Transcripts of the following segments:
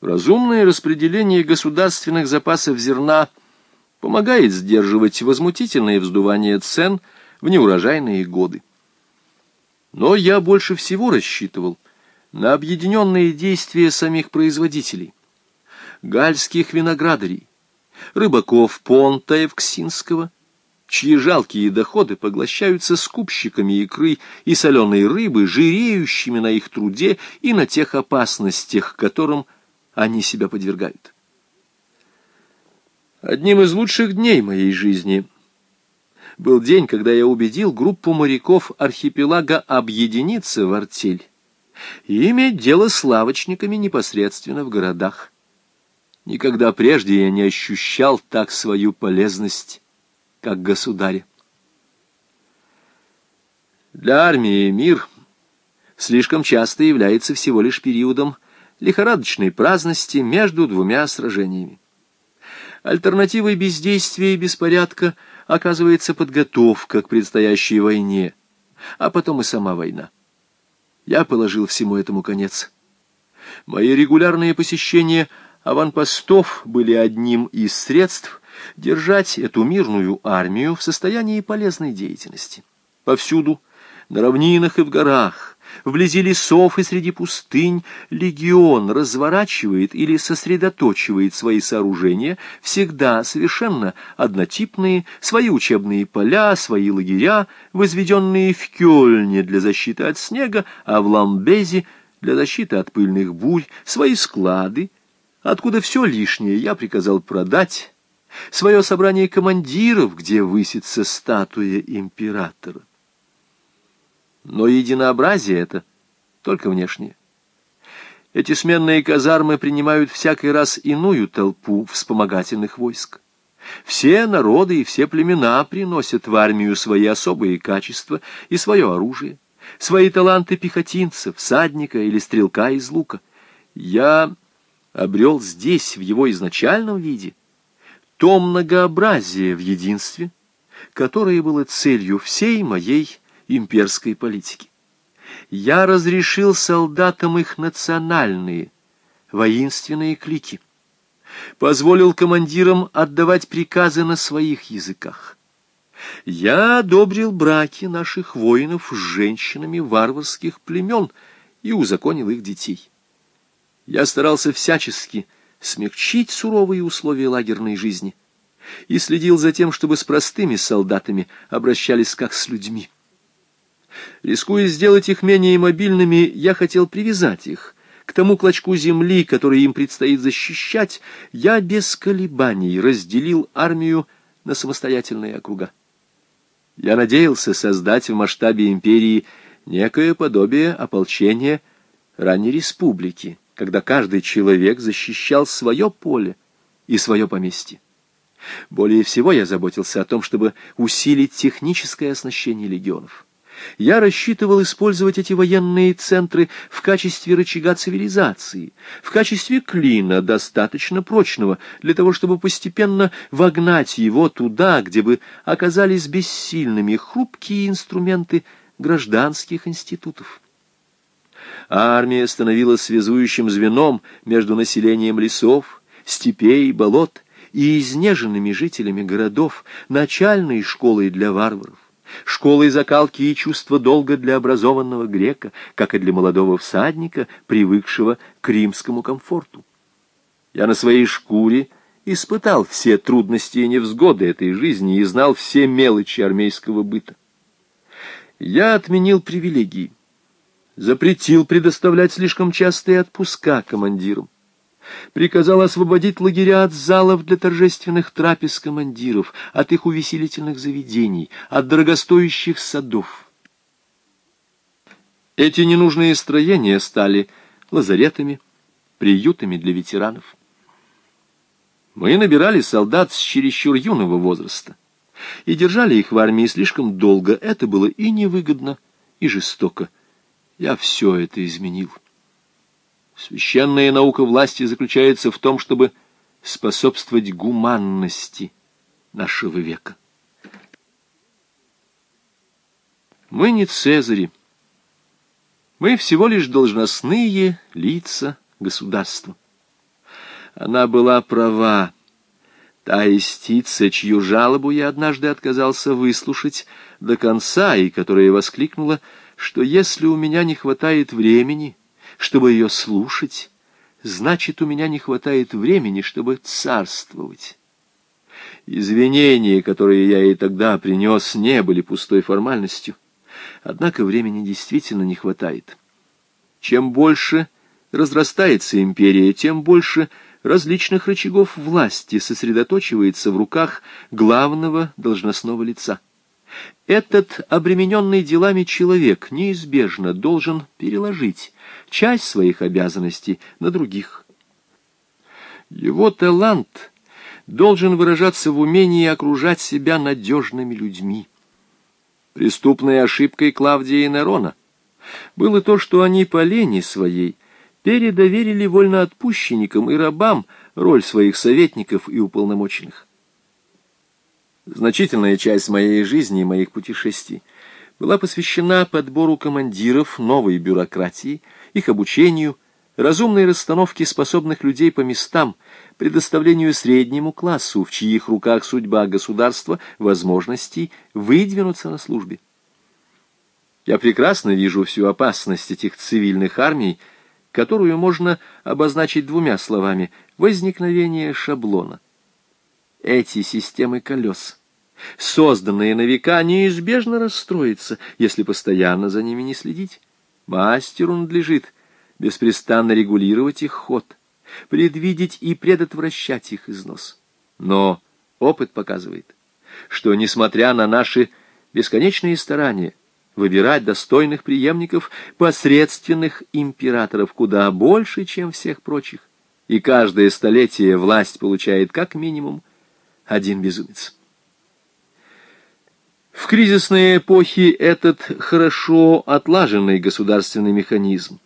Разумное распределение государственных запасов зерна помогает сдерживать возмутительное вздувание цен в неурожайные годы. Но я больше всего рассчитывал на объединенные действия самих производителей, гальских виноградарей, рыбаков Понта Евксинского, чьи жалкие доходы поглощаются скупщиками икры и соленой рыбы, жиреющими на их труде и на тех опасностях, которым они себя подвергают. Одним из лучших дней моей жизни был день, когда я убедил группу моряков архипелага объединиться в артель и иметь дело с лавочниками непосредственно в городах. Никогда прежде я не ощущал так свою полезность, как государь. Для армии мир слишком часто является всего лишь периодом лихорадочной праздности между двумя сражениями. Альтернативой бездействия и беспорядка оказывается подготовка к предстоящей войне, а потом и сама война. Я положил всему этому конец. Мои регулярные посещения аванпостов были одним из средств держать эту мирную армию в состоянии полезной деятельности. Повсюду, на равнинах и в горах, Вблизи лесов и среди пустынь легион разворачивает или сосредоточивает свои сооружения, всегда совершенно однотипные, свои учебные поля, свои лагеря, возведенные в Кёльне для защиты от снега, а в Ламбезе для защиты от пыльных бурь, свои склады, откуда все лишнее я приказал продать, свое собрание командиров, где высится статуя императора. Но единообразие это только внешнее. Эти сменные казармы принимают всякий раз иную толпу вспомогательных войск. Все народы и все племена приносят в армию свои особые качества и свое оружие, свои таланты пехотинца, всадника или стрелка из лука. Я обрел здесь, в его изначальном виде, то многообразие в единстве, которое было целью всей моей имперской политики. Я разрешил солдатам их национальные, воинственные клики. Позволил командирам отдавать приказы на своих языках. Я одобрил браки наших воинов с женщинами варварских племен и узаконил их детей. Я старался всячески смягчить суровые условия лагерной жизни и следил за тем, чтобы с простыми солдатами обращались как с людьми. Рискуя сделать их менее мобильными, я хотел привязать их к тому клочку земли, который им предстоит защищать. Я без колебаний разделил армию на самостоятельные округа. Я надеялся создать в масштабе империи некое подобие ополчения ранней республики, когда каждый человек защищал свое поле и свое поместье. Более всего я заботился о том, чтобы усилить техническое оснащение легионов. Я рассчитывал использовать эти военные центры в качестве рычага цивилизации, в качестве клина, достаточно прочного, для того, чтобы постепенно вогнать его туда, где бы оказались бессильными хрупкие инструменты гражданских институтов. Армия становилась связующим звеном между населением лесов, степей, болот и изнеженными жителями городов, начальной школой для варваров школой закалки и чувства долга для образованного грека, как и для молодого всадника, привыкшего к римскому комфорту. Я на своей шкуре испытал все трудности и невзгоды этой жизни и знал все мелочи армейского быта. Я отменил привилегии, запретил предоставлять слишком частые отпуска командирам приказал освободить лагеря от залов для торжественных трапез командиров, от их увеселительных заведений, от дорогостоящих садов. Эти ненужные строения стали лазаретами, приютами для ветеранов. Мы набирали солдат с чересчур юного возраста и держали их в армии слишком долго. Это было и невыгодно, и жестоко. Я все это изменил. Священная наука власти заключается в том, чтобы способствовать гуманности нашего века. Мы не цезари. Мы всего лишь должностные лица государства. Она была права. Та истица, чью жалобу я однажды отказался выслушать до конца, и которая воскликнула, что если у меня не хватает времени, чтобы ее слушать, значит, у меня не хватает времени, чтобы царствовать. Извинения, которые я ей тогда принес, не были пустой формальностью. Однако времени действительно не хватает. Чем больше разрастается империя, тем больше различных рычагов власти сосредоточивается в руках главного должностного лица. Этот обремененный делами человек неизбежно должен переложить часть своих обязанностей на других. Его талант должен выражаться в умении окружать себя надежными людьми. Преступной ошибкой Клавдия и Нерона было то, что они по лени своей передоверили вольноотпущенникам и рабам роль своих советников и уполномоченных. Значительная часть моей жизни и моих путешествий была посвящена подбору командиров новой бюрократии, их обучению, разумной расстановке способных людей по местам, предоставлению среднему классу, в чьих руках судьба государства, возможностей выдвинуться на службе. Я прекрасно вижу всю опасность этих цивильных армий, которую можно обозначить двумя словами – возникновение шаблона. Эти системы колес – созданные на века, неизбежно расстроятся, если постоянно за ними не следить. Мастеру надлежит беспрестанно регулировать их ход, предвидеть и предотвращать их износ. Но опыт показывает, что, несмотря на наши бесконечные старания, выбирать достойных преемников посредственных императоров куда больше, чем всех прочих, и каждое столетие власть получает как минимум один безумец. Кризисные эпохи этот хорошо отлаженный государственный механизм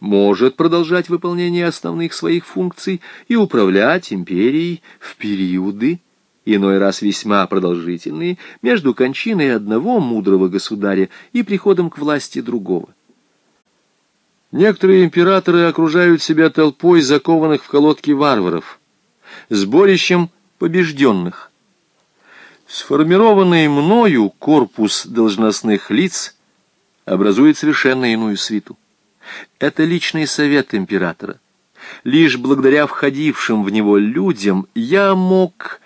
может продолжать выполнение основных своих функций и управлять империей в периоды, иной раз весьма продолжительные, между кончиной одного мудрого государя и приходом к власти другого. Некоторые императоры окружают себя толпой закованных в колодки варваров, сборищем побежденных, Сформированный мною корпус должностных лиц образует совершенно иную свиту. Это личный совет императора. Лишь благодаря входившим в него людям я мог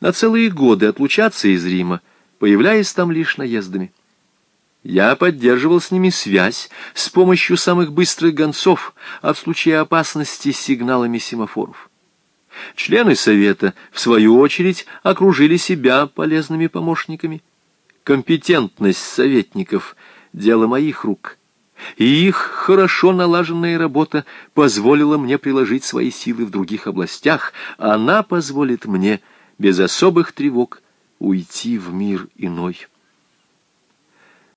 на целые годы отлучаться из Рима, появляясь там лишь наездами. Я поддерживал с ними связь с помощью самых быстрых гонцов, а в случае опасности сигналами семафоров. Члены совета, в свою очередь, окружили себя полезными помощниками. Компетентность советников — дело моих рук. И их хорошо налаженная работа позволила мне приложить свои силы в других областях. Она позволит мне без особых тревог уйти в мир иной.